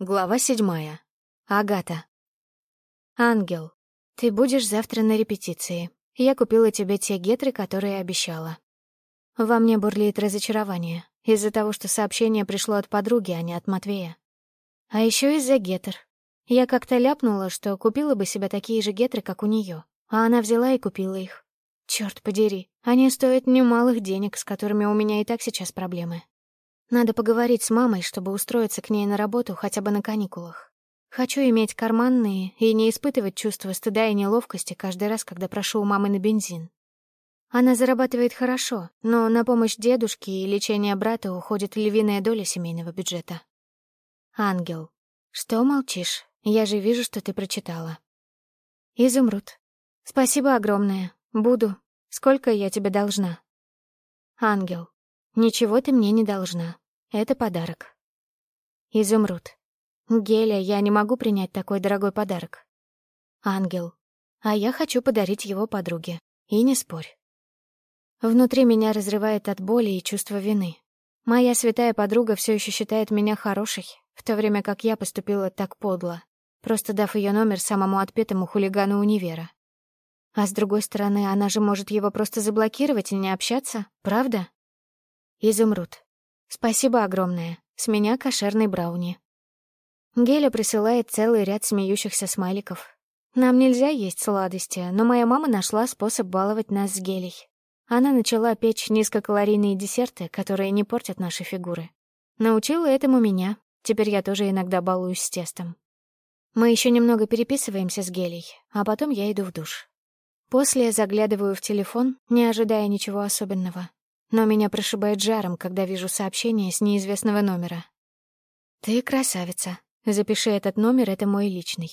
Глава седьмая. Агата. «Ангел, ты будешь завтра на репетиции. Я купила тебе те гетры, которые обещала». Во мне бурлит разочарование из-за того, что сообщение пришло от подруги, а не от Матвея. А еще из-за гетр. Я как-то ляпнула, что купила бы себе такие же гетры, как у нее, а она взяла и купила их. Черт подери, они стоят немалых денег, с которыми у меня и так сейчас проблемы. Надо поговорить с мамой, чтобы устроиться к ней на работу хотя бы на каникулах. Хочу иметь карманные и не испытывать чувства стыда и неловкости каждый раз, когда прошу у мамы на бензин. Она зарабатывает хорошо, но на помощь дедушке и лечение брата уходит львиная доля семейного бюджета. Ангел. Что молчишь? Я же вижу, что ты прочитала. Изумруд. Спасибо огромное. Буду. Сколько я тебе должна? Ангел. Ничего ты мне не должна. Это подарок. Изумруд. Геля, я не могу принять такой дорогой подарок. Ангел. А я хочу подарить его подруге. И не спорь. Внутри меня разрывает от боли и чувства вины. Моя святая подруга все еще считает меня хорошей, в то время как я поступила так подло, просто дав ее номер самому отпетому хулигану универа. А с другой стороны, она же может его просто заблокировать и не общаться, правда? Изумруд. Спасибо огромное. С меня кошерный брауни. Геля присылает целый ряд смеющихся смайликов. Нам нельзя есть сладости, но моя мама нашла способ баловать нас с Гелей. Она начала печь низкокалорийные десерты, которые не портят наши фигуры. Научила этому меня. Теперь я тоже иногда балуюсь с тестом. Мы еще немного переписываемся с Гелей, а потом я иду в душ. После заглядываю в телефон, не ожидая ничего особенного но меня прошибает жаром, когда вижу сообщение с неизвестного номера. «Ты красавица. Запиши этот номер, это мой личный.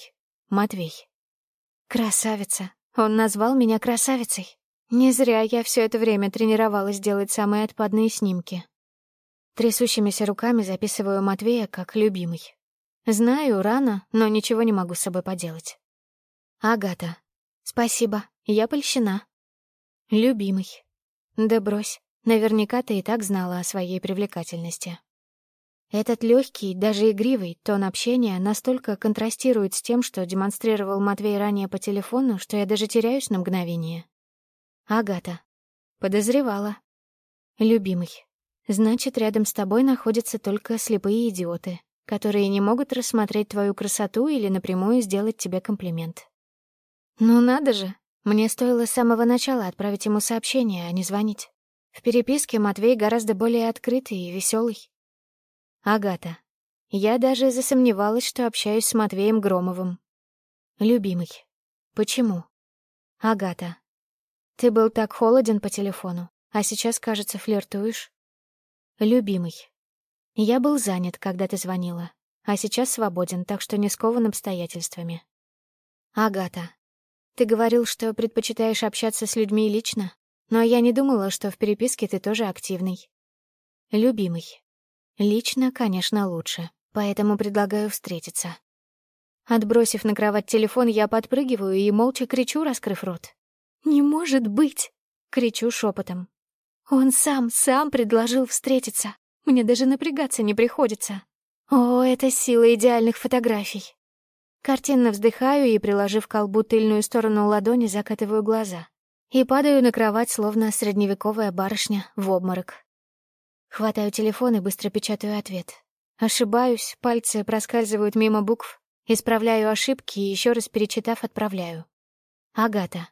Матвей». «Красавица. Он назвал меня красавицей. Не зря я все это время тренировалась делать самые отпадные снимки». Трясущимися руками записываю Матвея как любимый. Знаю, рано, но ничего не могу с собой поделать. Агата. Спасибо, я польщена. Любимый. Да брось. Наверняка ты и так знала о своей привлекательности. Этот легкий, даже игривый тон общения настолько контрастирует с тем, что демонстрировал Матвей ранее по телефону, что я даже теряюсь на мгновение. Агата. Подозревала. Любимый. Значит, рядом с тобой находятся только слепые идиоты, которые не могут рассмотреть твою красоту или напрямую сделать тебе комплимент. Ну надо же, мне стоило с самого начала отправить ему сообщение, а не звонить. В переписке Матвей гораздо более открытый и веселый. Агата. Я даже засомневалась, что общаюсь с Матвеем Громовым. Любимый. Почему? Агата. Ты был так холоден по телефону, а сейчас, кажется, флиртуешь. Любимый. Я был занят, когда ты звонила, а сейчас свободен, так что не скован обстоятельствами. Агата. Ты говорил, что предпочитаешь общаться с людьми лично? Но я не думала, что в переписке ты тоже активный. Любимый. Лично, конечно, лучше, поэтому предлагаю встретиться. Отбросив на кровать телефон, я подпрыгиваю и молча кричу, раскрыв рот. «Не может быть!» — кричу шепотом. «Он сам, сам предложил встретиться. Мне даже напрягаться не приходится. О, это сила идеальных фотографий!» Картинно вздыхаю и, приложив к колбу тыльную сторону ладони, закатываю глаза и падаю на кровать, словно средневековая барышня, в обморок. Хватаю телефон и быстро печатаю ответ. Ошибаюсь, пальцы проскальзывают мимо букв, исправляю ошибки и еще раз перечитав, отправляю. Агата.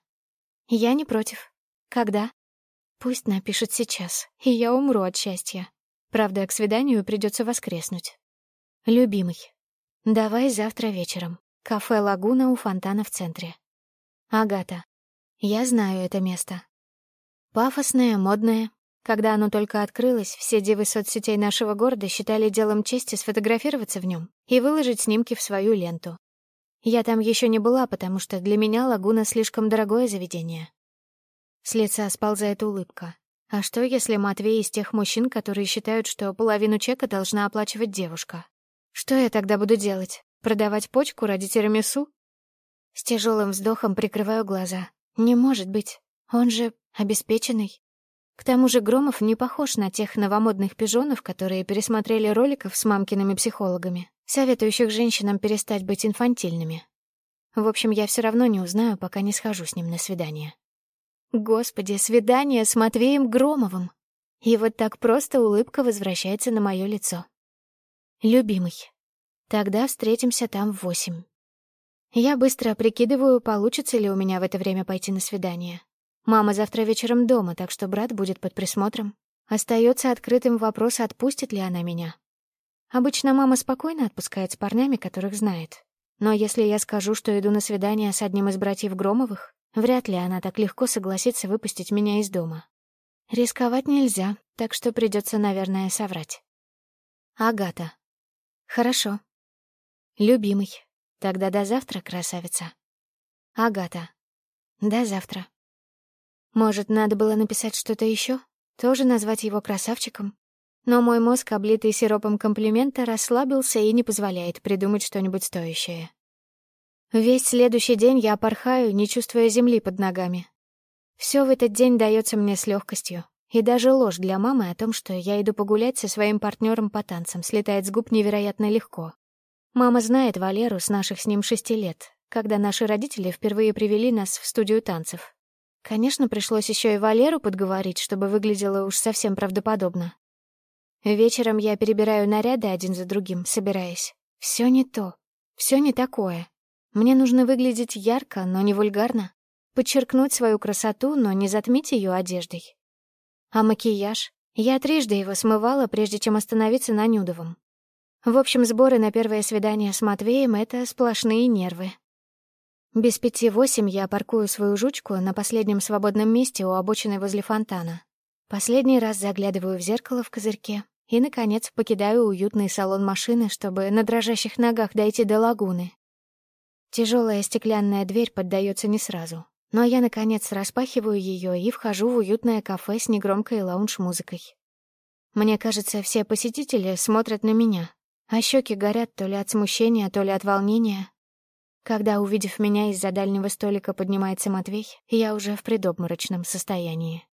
Я не против. Когда? Пусть напишет сейчас, и я умру от счастья. Правда, к свиданию придется воскреснуть. Любимый. Давай завтра вечером. Кафе «Лагуна» у фонтана в центре. Агата. Я знаю это место. Пафосное, модное. Когда оно только открылось, все девы соцсетей нашего города считали делом чести сфотографироваться в нем и выложить снимки в свою ленту. Я там еще не была, потому что для меня лагуна слишком дорогое заведение. С лица сползает улыбка. А что, если Матвей из тех мужчин, которые считают, что половину чека должна оплачивать девушка? Что я тогда буду делать? Продавать почку ради тирамису? С тяжелым вздохом прикрываю глаза. Не может быть. Он же обеспеченный. К тому же Громов не похож на тех новомодных пижонов, которые пересмотрели роликов с мамкиными психологами, советующих женщинам перестать быть инфантильными. В общем, я все равно не узнаю, пока не схожу с ним на свидание. Господи, свидание с Матвеем Громовым! И вот так просто улыбка возвращается на мое лицо. Любимый, тогда встретимся там в восемь. Я быстро прикидываю, получится ли у меня в это время пойти на свидание. Мама завтра вечером дома, так что брат будет под присмотром. Остается открытым вопрос, отпустит ли она меня. Обычно мама спокойно отпускает с парнями, которых знает. Но если я скажу, что иду на свидание с одним из братьев Громовых, вряд ли она так легко согласится выпустить меня из дома. Рисковать нельзя, так что придется, наверное, соврать. Агата. Хорошо. Любимый. Тогда до завтра, красавица. Агата. До завтра. Может, надо было написать что-то еще? Тоже назвать его красавчиком? Но мой мозг, облитый сиропом комплимента, расслабился и не позволяет придумать что-нибудь стоящее. Весь следующий день я порхаю, не чувствуя земли под ногами. Все в этот день дается мне с легкостью, и даже ложь для мамы о том, что я иду погулять со своим партнером по танцам, слетает с губ невероятно легко. Мама знает Валеру с наших с ним шести лет, когда наши родители впервые привели нас в студию танцев. Конечно, пришлось еще и Валеру подговорить, чтобы выглядело уж совсем правдоподобно. Вечером я перебираю наряды один за другим, собираясь. Все не то, все не такое. Мне нужно выглядеть ярко, но не вульгарно. Подчеркнуть свою красоту, но не затмить ее одеждой. А макияж? Я трижды его смывала, прежде чем остановиться на Нюдовом. В общем, сборы на первое свидание с Матвеем — это сплошные нервы. Без пяти восемь я паркую свою жучку на последнем свободном месте у обочины возле фонтана. Последний раз заглядываю в зеркало в козырьке и, наконец, покидаю уютный салон машины, чтобы на дрожащих ногах дойти до лагуны. Тяжелая стеклянная дверь поддается не сразу, но я, наконец, распахиваю ее и вхожу в уютное кафе с негромкой лаунж-музыкой. Мне кажется, все посетители смотрят на меня, а щеки горят то ли от смущения, то ли от волнения. Когда, увидев меня, из-за дальнего столика поднимается Матвей, я уже в предобморочном состоянии.